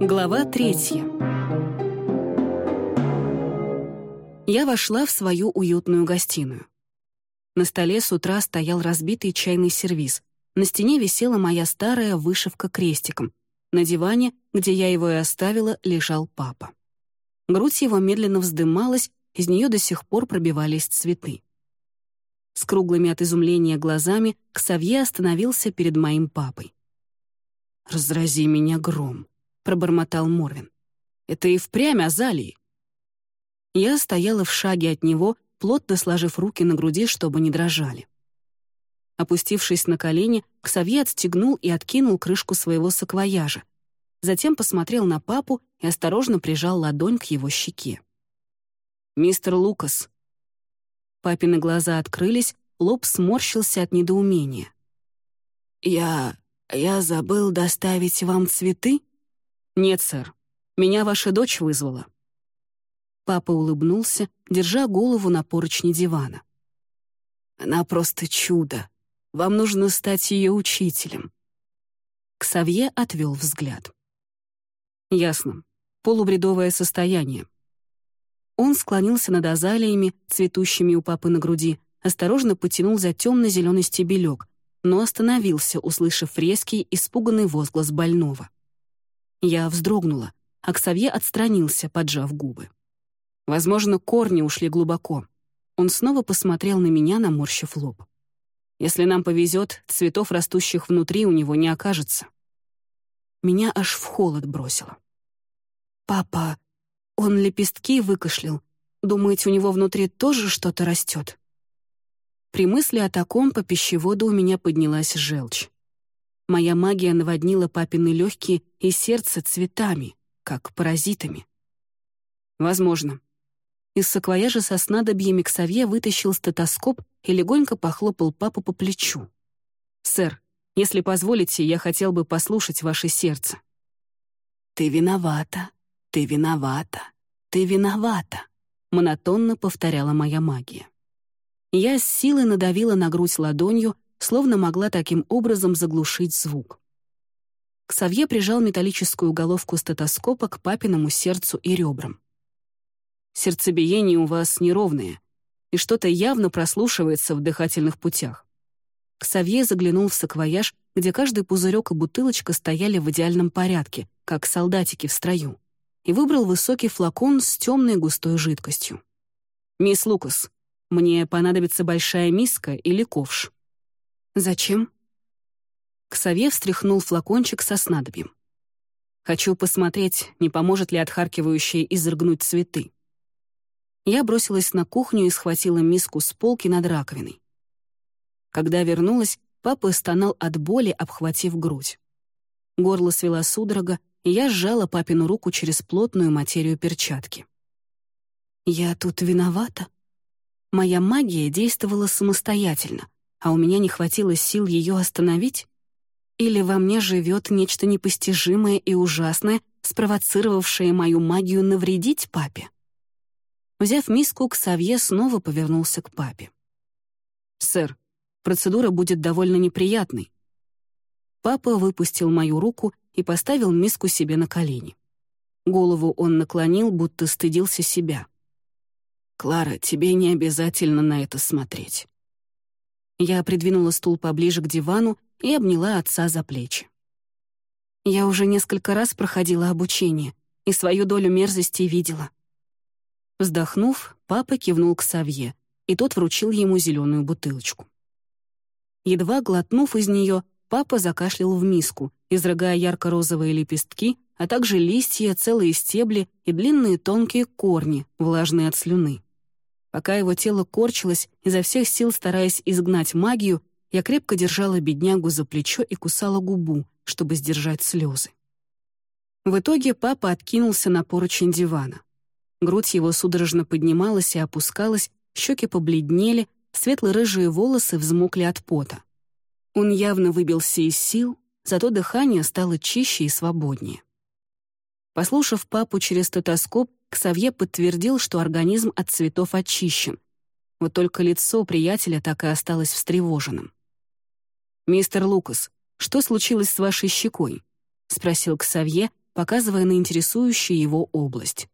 Глава третья. Я вошла в свою уютную гостиную. На столе с утра стоял разбитый чайный сервиз. На стене висела моя старая вышивка крестиком. На диване, где я его и оставила, лежал папа. Грудь его медленно вздымалась, из нее до сих пор пробивались цветы. С круглыми от изумления глазами Ксавье остановился перед моим папой. «Разрази меня гром», — пробормотал Морвин. «Это и впрямь Азалии». Я стояла в шаге от него, плотно сложив руки на груди, чтобы не дрожали. Опустившись на колени, Ксавье отстегнул и откинул крышку своего саквояжа. Затем посмотрел на папу и осторожно прижал ладонь к его щеке. «Мистер Лукас». Папины глаза открылись, лоб сморщился от недоумения. «Я... я забыл доставить вам цветы?» «Нет, сэр. Меня ваша дочь вызвала». Папа улыбнулся, держа голову на поручне дивана. «Она просто чудо. Вам нужно стать ее учителем». Ксавье отвел взгляд. «Ясно. Полубредовое состояние». Он склонился над азалиями, цветущими у папы на груди, осторожно потянул за темно-зеленый стебелек, но остановился, услышав резкий, испуганный возглас больного. Я вздрогнула, а Ксавье отстранился, поджав губы. Возможно, корни ушли глубоко. Он снова посмотрел на меня, наморщив лоб. Если нам повезет, цветов, растущих внутри, у него не окажется. Меня аж в холод бросило. «Папа, он лепестки выкашлял. Думаете, у него внутри тоже что-то растет?» При мысли о таком по пищеводу у меня поднялась желчь. Моя магия наводнила папины легкие и сердце цветами, как паразитами. Возможно. Из саквояжа со снадобьями Ксавье вытащил стетоскоп и легонько похлопал папу по плечу. «Сэр, если позволите, я хотел бы послушать ваше сердце». «Ты виновата, ты виновата, ты виновата», — монотонно повторяла моя магия. Я с силой надавила на грудь ладонью, словно могла таким образом заглушить звук. Ксавье прижал металлическую головку стетоскопа к папиному сердцу и ребрам. «Сердцебиение у вас неровное, и что-то явно прослушивается в дыхательных путях». Ксавье заглянул в саквояж, где каждый пузырек и бутылочка стояли в идеальном порядке, как солдатики в строю, и выбрал высокий флакон с темной густой жидкостью. «Мисс Лукас, мне понадобится большая миска или ковш». «Зачем?» Ксавье встряхнул флакончик со снадобьем. «Хочу посмотреть, не поможет ли отхаркивающее изрыгнуть цветы». Я бросилась на кухню и схватила миску с полки над раковиной. Когда вернулась, папа стонал от боли, обхватив грудь. Горло свела судорога, и я сжала папину руку через плотную материю перчатки. «Я тут виновата?» Моя магия действовала самостоятельно, а у меня не хватило сил ее остановить? Или во мне живет нечто непостижимое и ужасное, спровоцировавшее мою магию навредить папе? Взяв миску, Ксавье снова повернулся к папе. «Сэр, процедура будет довольно неприятной». Папа выпустил мою руку и поставил миску себе на колени. Голову он наклонил, будто стыдился себя. «Клара, тебе не обязательно на это смотреть». Я придвинула стул поближе к дивану и обняла отца за плечи. Я уже несколько раз проходила обучение и свою долю мерзости видела. Вздохнув, папа кивнул к Савье, и тот вручил ему зеленую бутылочку. Едва глотнув из нее, папа закашлял в миску, изрыгая ярко-розовые лепестки, а также листья, целые стебли и длинные тонкие корни, влажные от слюны. Пока его тело корчилось, изо всех сил стараясь изгнать магию, я крепко держала беднягу за плечо и кусала губу, чтобы сдержать слезы. В итоге папа откинулся на поручень дивана. Грудь его судорожно поднималась и опускалась, щеки побледнели, светло-рыжие волосы взмокли от пота. Он явно выбился из сил, зато дыхание стало чище и свободнее. Послушав папу через стетоскоп, Ксавье подтвердил, что организм от цветов очищен. Вот только лицо приятеля так и осталось встревоженным. «Мистер Лукас, что случилось с вашей щекой?» — спросил Ксавье, показывая на интересующую его область.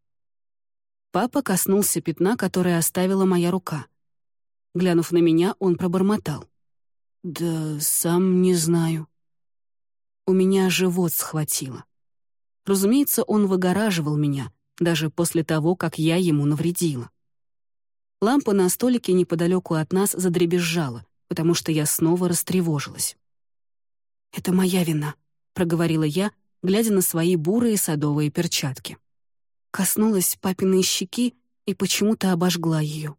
Папа коснулся пятна, которое оставила моя рука. Глянув на меня, он пробормотал. «Да сам не знаю». У меня живот схватило. Разумеется, он выгораживал меня, даже после того, как я ему навредила. Лампа на столике неподалеку от нас задребезжала, потому что я снова растревожилась. «Это моя вина», — проговорила я, глядя на свои бурые садовые перчатки. Коснулась папиной щеки и почему-то обожгла ее.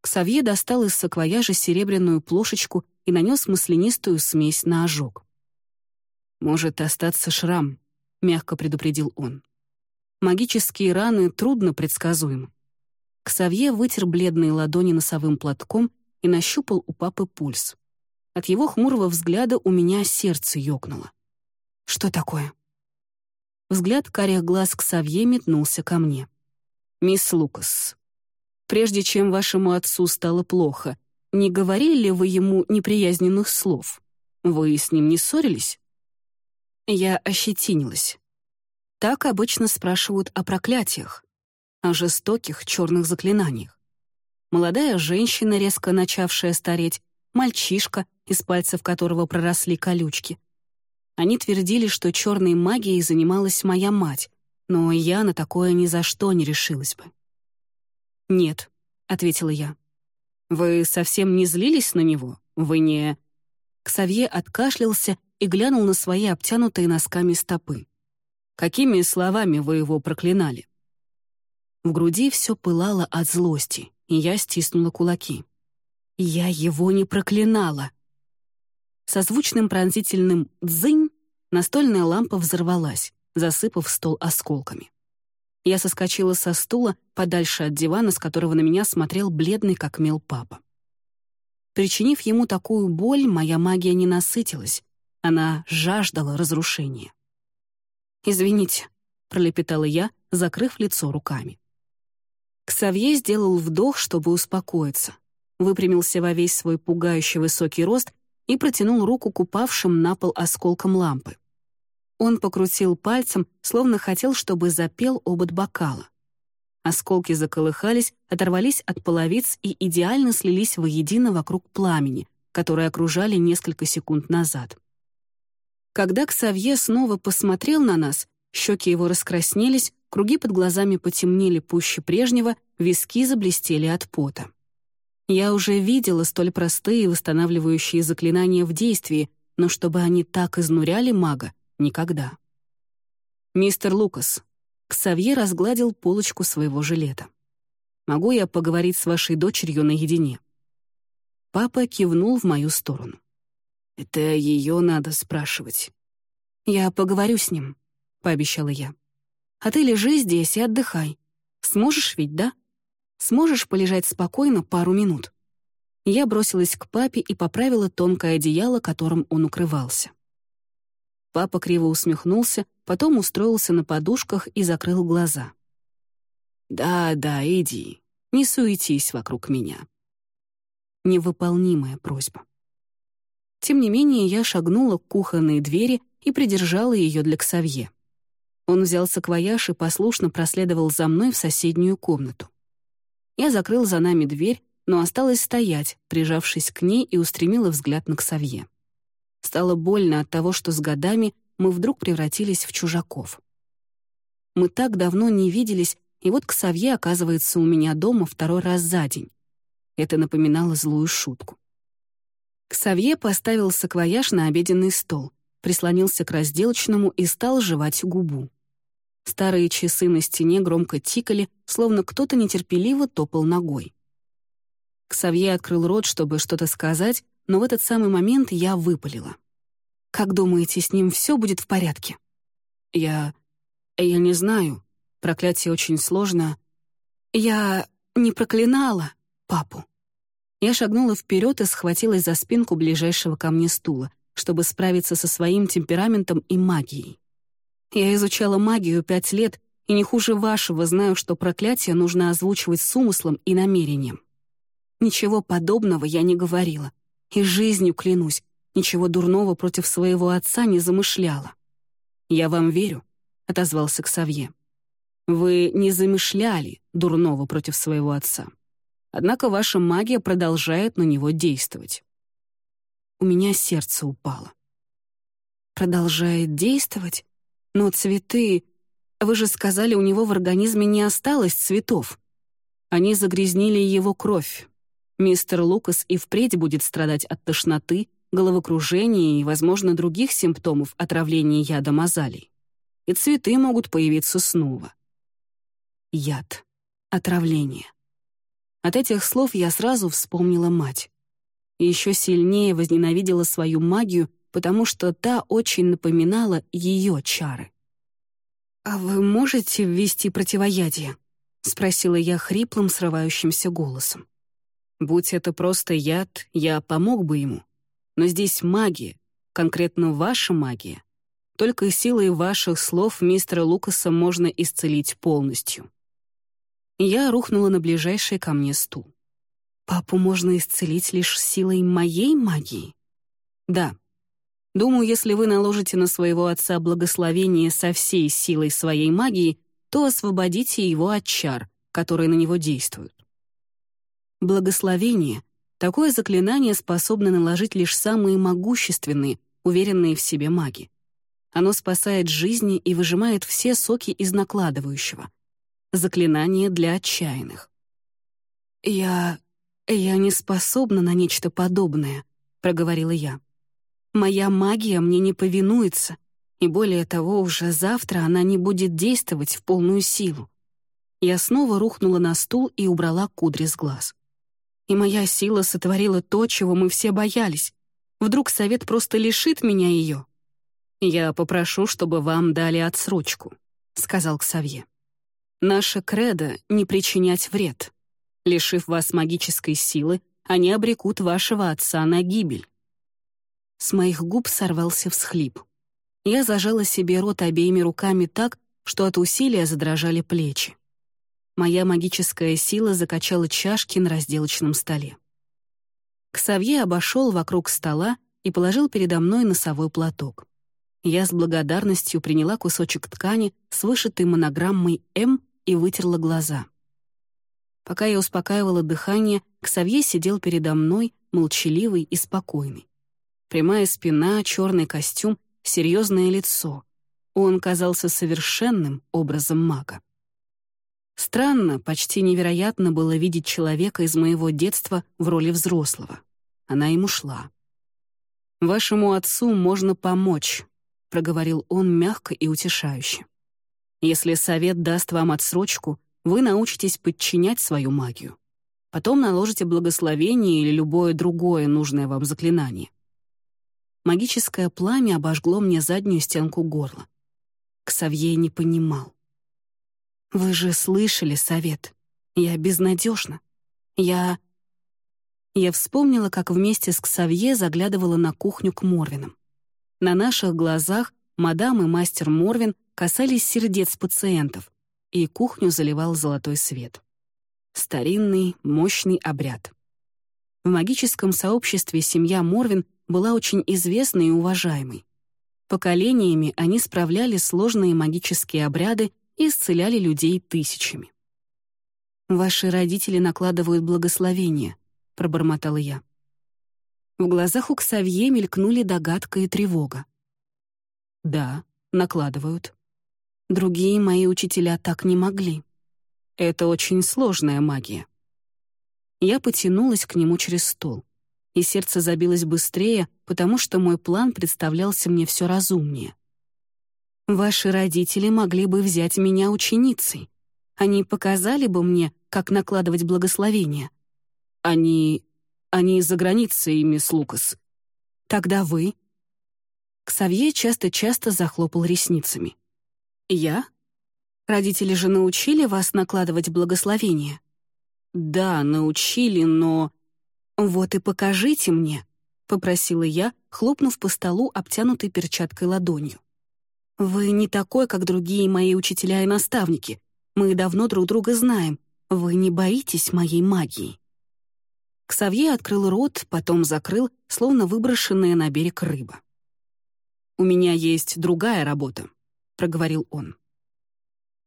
Ксавье достал из саквояжа серебряную плошечку и нанес маслянистую смесь на ожог. «Может остаться шрам», — мягко предупредил он. «Магические раны трудно предсказуемы». Ксавье вытер бледные ладони носовым платком и нащупал у папы пульс. От его хмурого взгляда у меня сердце ёкнуло. «Что такое?» Взгляд карих глаз Ксавье метнулся ко мне. «Мисс Лукас, прежде чем вашему отцу стало плохо, не говорили ли вы ему неприязненных слов? Вы с ним не ссорились?» Я ощетинилась. Так обычно спрашивают о проклятиях, о жестоких черных заклинаниях. Молодая женщина, резко начавшая стареть, мальчишка, из пальцев которого проросли колючки. Они твердили, что черной магией занималась моя мать, но я на такое ни за что не решилась бы. «Нет», — ответила я. «Вы совсем не злились на него? Вы не...» Ксавье откашлялся и глянул на свои обтянутые носками стопы. «Какими словами вы его проклинали?» В груди все пылало от злости, и я стиснула кулаки. Я его не проклинала. Со звучным пронзительным «дзынь» настольная лампа взорвалась, засыпав стол осколками. Я соскочила со стула подальше от дивана, с которого на меня смотрел бледный как мел папа. Причинив ему такую боль, моя магия не насытилась. Она жаждала разрушения. «Извините», — пролепетала я, закрыв лицо руками. Ксавье сделал вдох, чтобы успокоиться, выпрямился во весь свой пугающий высокий рост и протянул руку к упавшим на пол осколкам лампы. Он покрутил пальцем, словно хотел, чтобы запел обод бокала. Осколки заколыхались, оторвались от половиц и идеально слились воедино вокруг пламени, которые окружали несколько секунд назад. Когда Ксавье снова посмотрел на нас, щеки его раскраснелись, круги под глазами потемнели пуще прежнего, виски заблестели от пота. Я уже видела столь простые восстанавливающие заклинания в действии, но чтобы они так изнуряли мага, Никогда. «Мистер Лукас», — Ксавье разгладил полочку своего жилета. «Могу я поговорить с вашей дочерью наедине?» Папа кивнул в мою сторону. «Это ее надо спрашивать». «Я поговорю с ним», — пообещала я. «А ты лежи здесь и отдыхай. Сможешь ведь, да? Сможешь полежать спокойно пару минут?» Я бросилась к папе и поправила тонкое одеяло, которым он укрывался. Папа криво усмехнулся, потом устроился на подушках и закрыл глаза. «Да, да, иди, не суетись вокруг меня». Невыполнимая просьба. Тем не менее, я шагнула к кухонной двери и придержала ее для Ксавье. Он взял саквояж и послушно проследовал за мной в соседнюю комнату. Я закрыл за нами дверь, но осталась стоять, прижавшись к ней и устремила взгляд на Ксавье. Стало больно от того, что с годами мы вдруг превратились в чужаков. Мы так давно не виделись, и вот Ксавье оказывается у меня дома второй раз за день. Это напоминало злую шутку. Ксавье поставил саквояж на обеденный стол, прислонился к разделочному и стал жевать губу. Старые часы на стене громко тикали, словно кто-то нетерпеливо топал ногой. Ксавье открыл рот, чтобы что-то сказать, но в этот самый момент я выпалила. «Как думаете, с ним все будет в порядке?» «Я... я не знаю. Проклятие очень сложно. Я не проклинала папу». Я шагнула вперед и схватилась за спинку ближайшего ко мне стула, чтобы справиться со своим темпераментом и магией. Я изучала магию пять лет и не хуже вашего знаю, что проклятие нужно озвучивать с умыслом и намерением. Ничего подобного я не говорила. И жизнью клянусь, ничего дурного против своего отца не замышляла. Я вам верю, отозвался Ксавье. «Вы не замышляли дурного против своего отца. Однако ваша магия продолжает на него действовать». У меня сердце упало. «Продолжает действовать? Но цветы... Вы же сказали, у него в организме не осталось цветов. Они загрязнили его кровь. Мистер Лукас и впредь будет страдать от тошноты, головокружения и, возможно, других симптомов отравления ядом азалий. И цветы могут появиться снова. Яд. Отравление. От этих слов я сразу вспомнила мать. И еще сильнее возненавидела свою магию, потому что та очень напоминала ее чары. «А вы можете ввести противоядие?» — спросила я хриплым, срывающимся голосом. «Будь это просто яд, я помог бы ему. Но здесь магия, конкретно ваша магия. Только силой ваших слов мистера Лукаса можно исцелить полностью». Я рухнула на ближайший ко мне стул. «Папу можно исцелить лишь силой моей магии?» «Да», Думаю, если вы наложите на своего отца благословение со всей силой своей магии, то освободите его от чар, которые на него действуют. Благословение — такое заклинание способно наложить лишь самые могущественные, уверенные в себе маги. Оно спасает жизни и выжимает все соки из накладывающего. Заклинание для отчаянных. «Я... я не способна на нечто подобное», — проговорила я. Моя магия мне не повинуется, и более того, уже завтра она не будет действовать в полную силу. Я снова рухнула на стул и убрала кудри с глаз. И моя сила сотворила то, чего мы все боялись. Вдруг совет просто лишит меня ее. «Я попрошу, чтобы вам дали отсрочку», — сказал Ксавье. «Наша кредо — не причинять вред. Лишив вас магической силы, они обрекут вашего отца на гибель. С моих губ сорвался всхлип. Я зажала себе рот обеими руками так, что от усилия задрожали плечи. Моя магическая сила закачала чашки на разделочном столе. Ксавье обошел вокруг стола и положил передо мной носовой платок. Я с благодарностью приняла кусочек ткани с вышитой монограммой «М» и вытерла глаза. Пока я успокаивала дыхание, Ксавье сидел передо мной, молчаливый и спокойный. Прямая спина, черный костюм, серьезное лицо. Он казался совершенным образом мага. Странно, почти невероятно было видеть человека из моего детства в роли взрослого. Она ему шла. «Вашему отцу можно помочь», — проговорил он мягко и утешающе. «Если совет даст вам отсрочку, вы научитесь подчинять свою магию. Потом наложите благословение или любое другое нужное вам заклинание. Магическое пламя обожгло мне заднюю стенку горла. Ксавье не понимал. «Вы же слышали совет. Я безнадежна. Я...» Я вспомнила, как вместе с Ксавье заглядывала на кухню к Морвинам. На наших глазах мадам и мастер Морвин касались сердец пациентов, и кухню заливал золотой свет. Старинный, мощный обряд. В магическом сообществе семья Морвин была очень известной и уважаемой. Поколениями они справляли сложные магические обряды и исцеляли людей тысячами. «Ваши родители накладывают благословение», — пробормотала я. В глазах у Ксавье мелькнули догадка и тревога. «Да, накладывают. Другие мои учителя так не могли. Это очень сложная магия». Я потянулась к нему через стол и сердце забилось быстрее, потому что мой план представлялся мне все разумнее. «Ваши родители могли бы взять меня ученицей. Они показали бы мне, как накладывать благословение. Они... они за границей, мисс Лукас. Тогда вы...» Ксавье часто-часто захлопал ресницами. «Я? Родители же научили вас накладывать благословение?» «Да, научили, но...» «Вот и покажите мне», — попросила я, хлопнув по столу обтянутой перчаткой ладонью. «Вы не такой, как другие мои учителя и наставники. Мы давно друг друга знаем. Вы не боитесь моей магии?» Ксавье открыл рот, потом закрыл, словно выброшенная на берег рыба. «У меня есть другая работа», — проговорил он.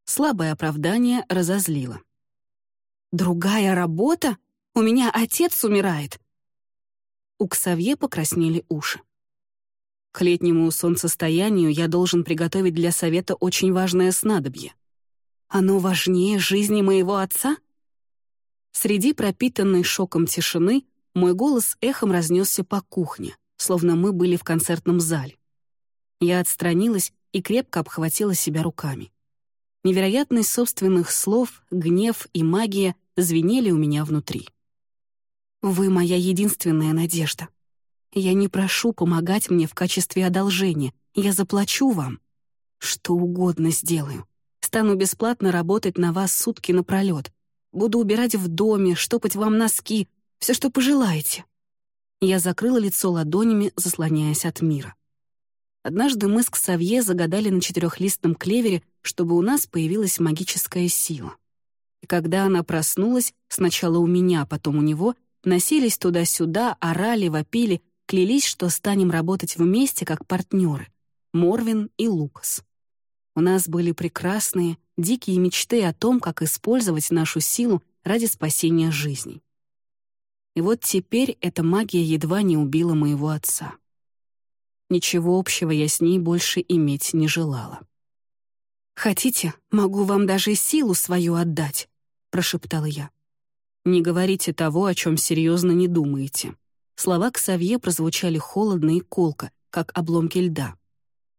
Слабое оправдание разозлило. «Другая работа? У меня отец умирает!» У Ксавье покраснели уши. К летнему солнцестоянию я должен приготовить для совета очень важное снадобье. Оно важнее жизни моего отца? Среди пропитанной шоком тишины мой голос эхом разнесся по кухне, словно мы были в концертном зале. Я отстранилась и крепко обхватила себя руками. Невероятность собственных слов, гнев и магия звенели у меня внутри. «Вы моя единственная надежда. Я не прошу помогать мне в качестве одолжения. Я заплачу вам. Что угодно сделаю. Стану бесплатно работать на вас сутки напролет. Буду убирать в доме, штопать вам носки, все, что пожелаете». Я закрыла лицо ладонями, заслоняясь от мира. Однажды мы с Ксавье загадали на четырехлистном клевере, чтобы у нас появилась магическая сила. И когда она проснулась, сначала у меня, потом у него, носились туда-сюда, орали, вопили, клялись, что станем работать вместе как партнеры — Морвин и Лукас. У нас были прекрасные, дикие мечты о том, как использовать нашу силу ради спасения жизней. И вот теперь эта магия едва не убила моего отца. Ничего общего я с ней больше иметь не желала. «Хотите, могу вам даже силу свою отдать», — прошептала я. «Не говорите того, о чем серьезно не думаете». Слова Ксавье прозвучали холодно и колко, как обломки льда.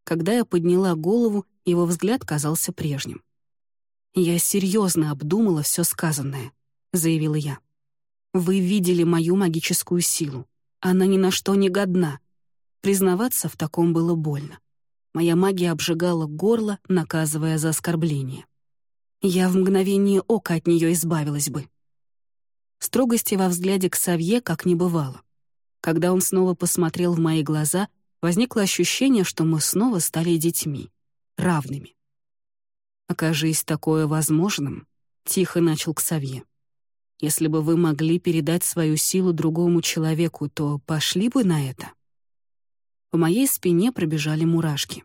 Когда я подняла голову, его взгляд казался прежним. «Я серьезно обдумала все сказанное», — заявила я. «Вы видели мою магическую силу. Она ни на что не годна. Признаваться в таком было больно. Моя магия обжигала горло, наказывая за оскорбление. Я в мгновение ока от нее избавилась бы. Строгости во взгляде к Савье как не бывало. Когда он снова посмотрел в мои глаза, возникло ощущение, что мы снова стали детьми, равными. «Окажись такое возможным», — тихо начал Ксавье. «Если бы вы могли передать свою силу другому человеку, то пошли бы на это?» По моей спине пробежали мурашки.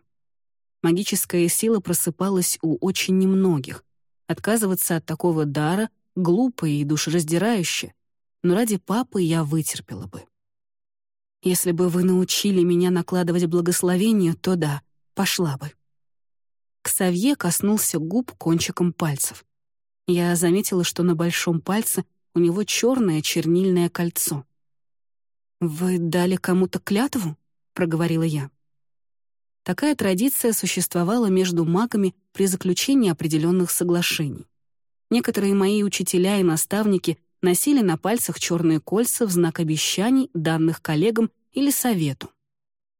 Магическая сила просыпалась у очень немногих. Отказываться от такого дара глупо и душераздирающе, но ради папы я вытерпела бы. Если бы вы научили меня накладывать благословение, то да, пошла бы. Ксавье коснулся губ кончиком пальцев. Я заметила, что на большом пальце у него черное чернильное кольцо. «Вы дали кому-то клятву?» — проговорила я. Такая традиция существовала между магами при заключении определенных соглашений. Некоторые мои учителя и наставники носили на пальцах черные кольца в знак обещаний, данных коллегам или совету.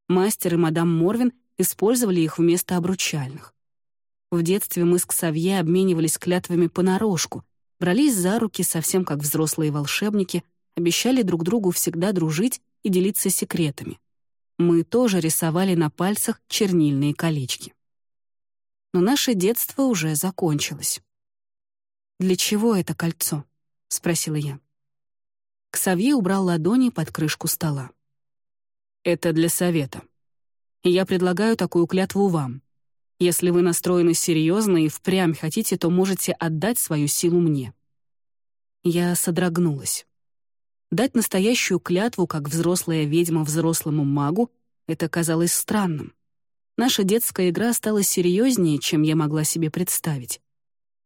Мастер и мадам Морвин использовали их вместо обручальных. В детстве мы с Ксавье обменивались клятвами понарошку, брались за руки совсем как взрослые волшебники, обещали друг другу всегда дружить и делиться секретами мы тоже рисовали на пальцах чернильные колечки. Но наше детство уже закончилось. «Для чего это кольцо?» — спросила я. Ксавье убрал ладони под крышку стола. «Это для совета. я предлагаю такую клятву вам. Если вы настроены серьезно и впрямь хотите, то можете отдать свою силу мне». Я содрогнулась. Дать настоящую клятву, как взрослая ведьма взрослому магу, это казалось странным. Наша детская игра стала серьезнее, чем я могла себе представить.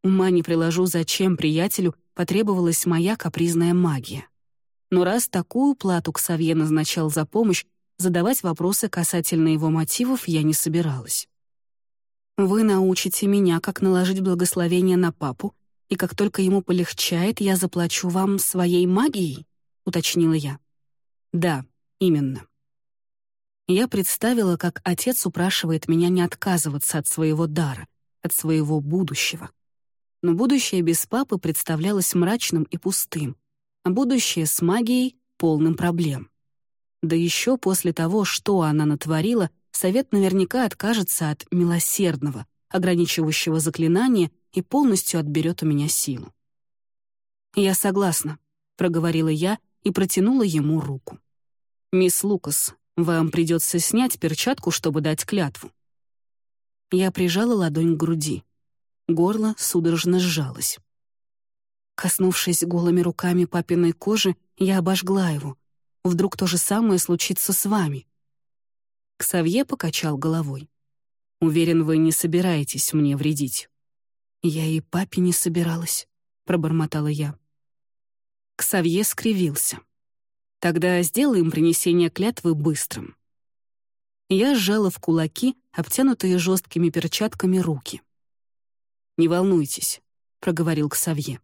Ума не приложу, зачем приятелю потребовалась моя капризная магия. Но раз такую плату Ксавье назначал за помощь, задавать вопросы касательно его мотивов я не собиралась. «Вы научите меня, как наложить благословение на папу, и как только ему полегчает, я заплачу вам своей магией?» — уточнила я. «Да, именно». Я представила, как отец упрашивает меня не отказываться от своего дара, от своего будущего. Но будущее без папы представлялось мрачным и пустым, а будущее с магией — полным проблем. Да еще после того, что она натворила, совет наверняка откажется от милосердного, ограничивающего заклинания и полностью отберет у меня силу. «Я согласна», — проговорила я, и протянула ему руку. «Мисс Лукас, вам придется снять перчатку, чтобы дать клятву». Я прижала ладонь к груди. Горло судорожно сжалось. Коснувшись голыми руками папиной кожи, я обожгла его. Вдруг то же самое случится с вами. Ксавье покачал головой. «Уверен, вы не собираетесь мне вредить». «Я и папе не собиралась», — пробормотала я. Ксавье скривился. «Тогда сделаем принесение клятвы быстрым». Я сжала в кулаки, обтянутые жесткими перчатками, руки. «Не волнуйтесь», — проговорил Ксавье.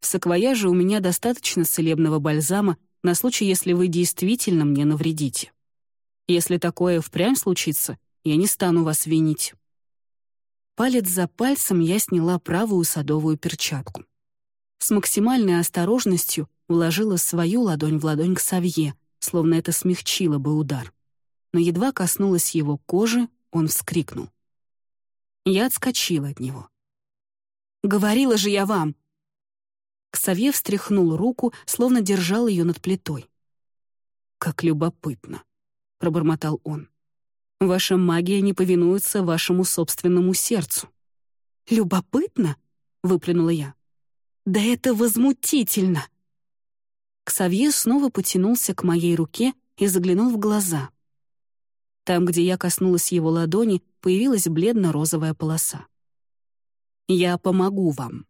«В саквояже у меня достаточно целебного бальзама на случай, если вы действительно мне навредите. Если такое впрямь случится, я не стану вас винить». Палец за пальцем я сняла правую садовую перчатку. С максимальной осторожностью вложила свою ладонь в ладонь к Савье, словно это смягчило бы удар. Но едва коснулась его кожи, он вскрикнул. Я отскочила от него. «Говорила же я вам!» Ксавье встряхнул руку, словно держал ее над плитой. «Как любопытно», — пробормотал он. «Ваша магия не повинуется вашему собственному сердцу». «Любопытно?» — выплюнула я. «Да это возмутительно!» Ксавье снова потянулся к моей руке и заглянул в глаза. Там, где я коснулась его ладони, появилась бледно-розовая полоса. «Я помогу вам»,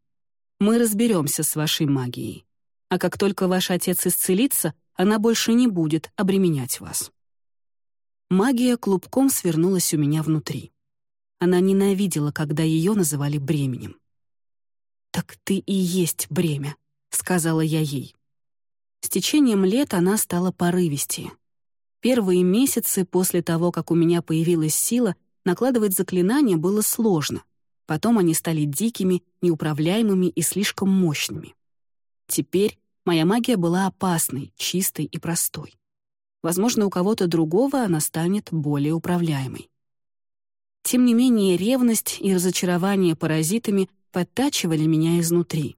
мы разберемся с вашей магией. А как только ваш отец исцелится, она больше не будет обременять вас. Магия клубком свернулась у меня внутри. Она ненавидела, когда ее называли бременем. «Так ты и есть бремя», — сказала я ей. С течением лет она стала порывистее. Первые месяцы после того, как у меня появилась сила, накладывать заклинания было сложно. Потом они стали дикими, неуправляемыми и слишком мощными. Теперь моя магия была опасной, чистой и простой. Возможно, у кого-то другого она станет более управляемой. Тем не менее, ревность и разочарование паразитами подтачивали меня изнутри.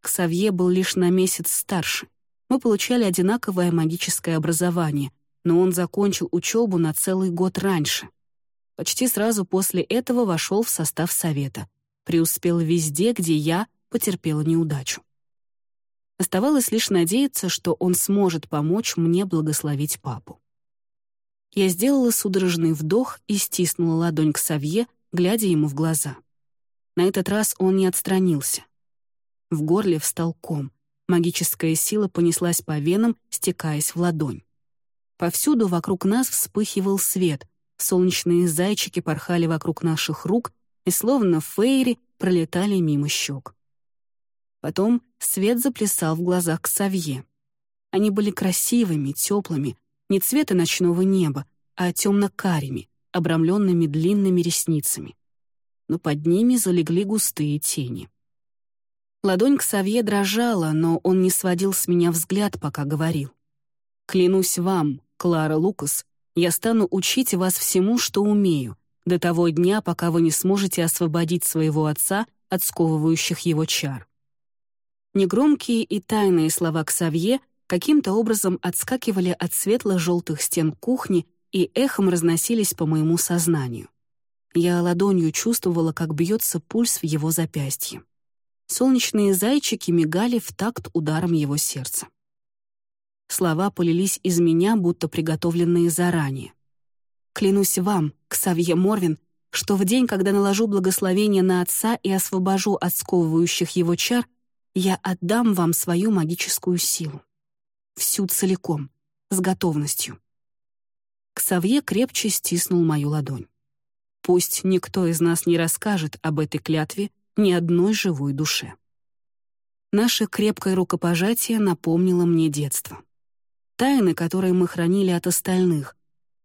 Ксавье был лишь на месяц старше. Мы получали одинаковое магическое образование, но он закончил учебу на целый год раньше. Почти сразу после этого вошел в состав совета. Преуспел везде, где я потерпела неудачу. Оставалось лишь надеяться, что он сможет помочь мне благословить папу. Я сделала судорожный вдох и стиснула ладонь к Савье, глядя ему в глаза. На этот раз он не отстранился. В горле встал ком. Магическая сила понеслась по венам, стекаясь в ладонь. Повсюду вокруг нас вспыхивал свет, Солнечные зайчики порхали вокруг наших рук и, словно фейри, пролетали мимо щек. Потом свет заплясал в глазах к Савье. Они были красивыми, теплыми, не цвета ночного неба, а темно-карими, обрамленными длинными ресницами. Но под ними залегли густые тени. Ладонь к Савье дрожала, но он не сводил с меня взгляд, пока говорил. «Клянусь вам, Клара Лукас, я стану учить вас всему, что умею, до того дня, пока вы не сможете освободить своего отца от сковывающих его чар». Негромкие и тайные слова Ксавье каким-то образом отскакивали от светло-желтых стен кухни и эхом разносились по моему сознанию. Я ладонью чувствовала, как бьется пульс в его запястье. Солнечные зайчики мигали в такт ударом его сердца. Слова полились из меня, будто приготовленные заранее. «Клянусь вам, Ксавье Морвин, что в день, когда наложу благословение на отца и освобожу от сковывающих его чар, я отдам вам свою магическую силу. Всю целиком, с готовностью». Ксавье крепче стиснул мою ладонь. «Пусть никто из нас не расскажет об этой клятве ни одной живой душе». Наше крепкое рукопожатие напомнило мне детство тайны, которые мы хранили от остальных,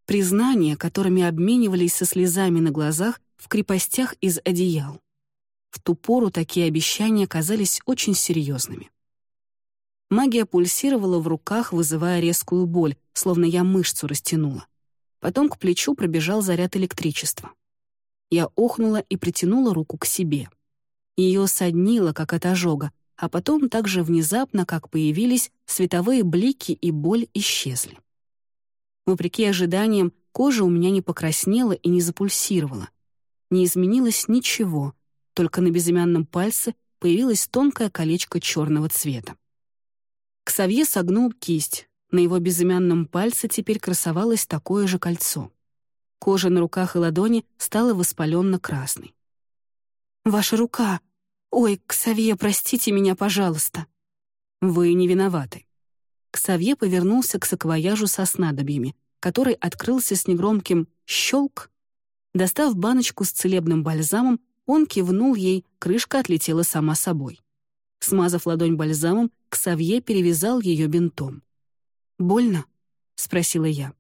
признания, которыми обменивались со слезами на глазах в крепостях из одеял. В ту пору такие обещания казались очень серьезными. Магия пульсировала в руках, вызывая резкую боль, словно я мышцу растянула. Потом к плечу пробежал заряд электричества. Я охнула и притянула руку к себе. Ее соднило, как от ожога, а потом так же внезапно, как появились, световые блики и боль исчезли. Вопреки ожиданиям, кожа у меня не покраснела и не запульсировала. Не изменилось ничего, только на безымянном пальце появилось тонкое колечко черного цвета. Ксавье согнул кисть, на его безымянном пальце теперь красовалось такое же кольцо. Кожа на руках и ладони стала воспаленно красной. «Ваша рука! Ой, Ксавье, простите меня, пожалуйста!» «Вы не виноваты». Ксавье повернулся к саквояжу со снадобьями, который открылся с негромким «щелк». Достав баночку с целебным бальзамом, он кивнул ей, крышка отлетела сама собой. Смазав ладонь бальзамом, Ксавье перевязал ее бинтом. «Больно?» — спросила я.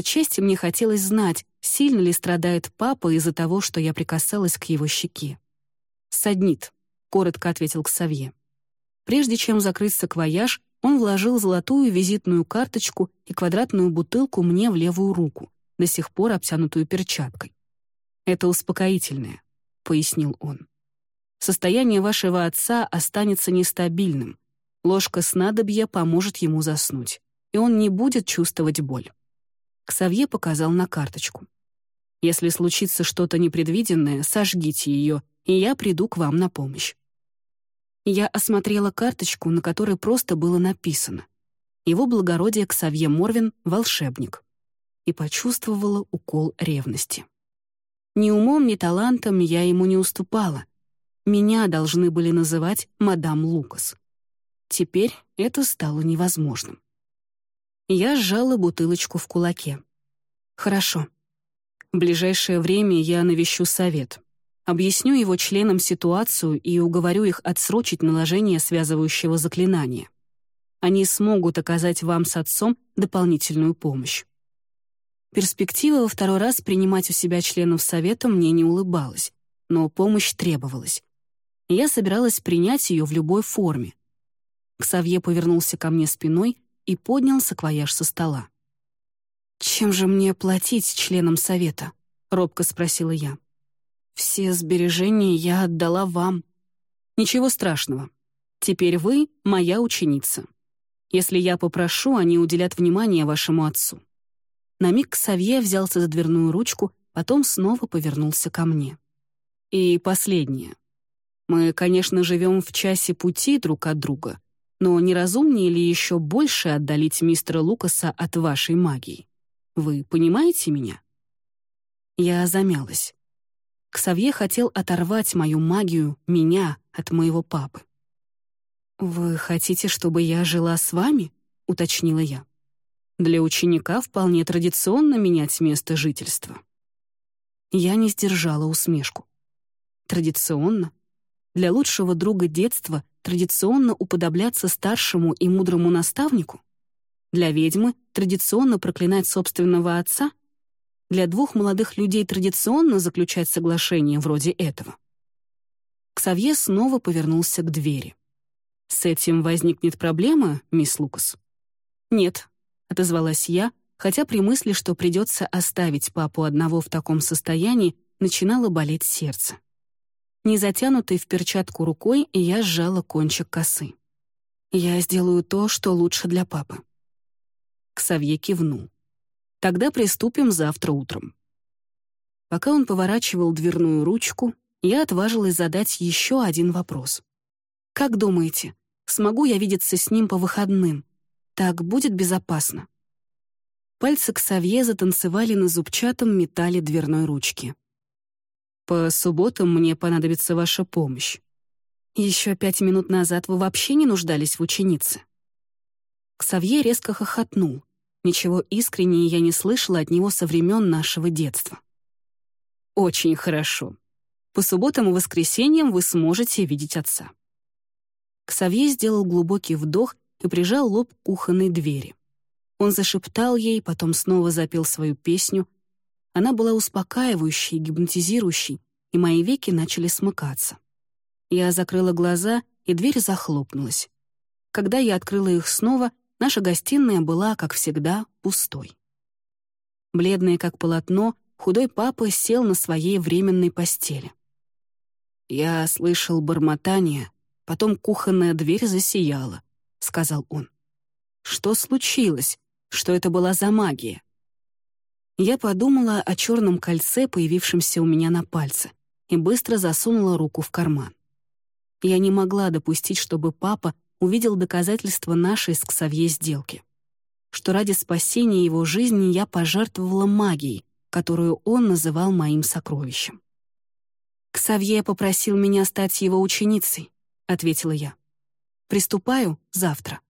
Отчасти мне хотелось знать, сильно ли страдает папа из-за того, что я прикасалась к его щеке. «Саднит», — коротко ответил Ксавье. Прежде чем закрыть саквояж, он вложил золотую визитную карточку и квадратную бутылку мне в левую руку, до сих пор обтянутую перчаткой. «Это успокоительное», — пояснил он. «Состояние вашего отца останется нестабильным. Ложка снадобья поможет ему заснуть, и он не будет чувствовать боль». Ксавье показал на карточку. «Если случится что-то непредвиденное, сожгите ее, и я приду к вам на помощь». Я осмотрела карточку, на которой просто было написано «Его благородие Ксавье Морвин — волшебник» и почувствовала укол ревности. Ни умом, ни талантом я ему не уступала. Меня должны были называть мадам Лукас. Теперь это стало невозможным. Я сжала бутылочку в кулаке. «Хорошо. В ближайшее время я навещу совет. Объясню его членам ситуацию и уговорю их отсрочить наложение связывающего заклинания. Они смогут оказать вам с отцом дополнительную помощь». Перспектива во второй раз принимать у себя членов совета мне не улыбалась, но помощь требовалась. Я собиралась принять ее в любой форме. Ксавье повернулся ко мне спиной и поднял саквояж со стола. «Чем же мне платить членам совета?» — робко спросила я. «Все сбережения я отдала вам». «Ничего страшного. Теперь вы — моя ученица. Если я попрошу, они уделят внимание вашему отцу». На миг Савье взялся за дверную ручку, потом снова повернулся ко мне. «И последнее. Мы, конечно, живем в часе пути друг от друга, но не разумнее ли еще больше отдалить мистера Лукаса от вашей магии? Вы понимаете меня?» Я замялась. Ксавье хотел оторвать мою магию, меня, от моего папы. «Вы хотите, чтобы я жила с вами?» — уточнила я. «Для ученика вполне традиционно менять место жительства». Я не сдержала усмешку. «Традиционно? Для лучшего друга детства традиционно уподобляться старшему и мудрому наставнику? Для ведьмы традиционно проклинать собственного отца? Для двух молодых людей традиционно заключать соглашение вроде этого? Ксавье снова повернулся к двери. «С этим возникнет проблема, мисс Лукас?» «Нет», — отозвалась я, хотя при мысли, что придется оставить папу одного в таком состоянии, начинало болеть сердце. Не затянутой в перчатку рукой, я сжала кончик косы. «Я сделаю то, что лучше для папы». Ксавье кивнул. «Тогда приступим завтра утром». Пока он поворачивал дверную ручку, я отважилась задать еще один вопрос. «Как думаете, смогу я видеться с ним по выходным? Так будет безопасно?» Пальцы Ксавье затанцевали на зубчатом металле дверной ручки. По субботам мне понадобится ваша помощь. Еще пять минут назад вы вообще не нуждались в ученице». Ксавье резко хохотнул. Ничего искреннее я не слышала от него со времен нашего детства. «Очень хорошо. По субботам и воскресеньям вы сможете видеть отца». Ксавье сделал глубокий вдох и прижал лоб к кухонной двери. Он зашептал ей, потом снова запел свою песню — она была успокаивающей, гипнотизирующей, и мои веки начали смыкаться. Я закрыла глаза, и дверь захлопнулась. Когда я открыла их снова, наша гостиная была, как всегда, пустой. Бледный как полотно, худой папа сел на своей временной постели. «Я слышал бормотание, потом кухонная дверь засияла», — сказал он. «Что случилось? Что это была за магия?» Я подумала о черном кольце, появившемся у меня на пальце, и быстро засунула руку в карман. Я не могла допустить, чтобы папа увидел доказательства нашей с Ксавье сделки. Что ради спасения его жизни я пожертвовала магией, которую он называл моим сокровищем. «Ксавье попросил меня стать его ученицей», — ответила я. «Приступаю завтра».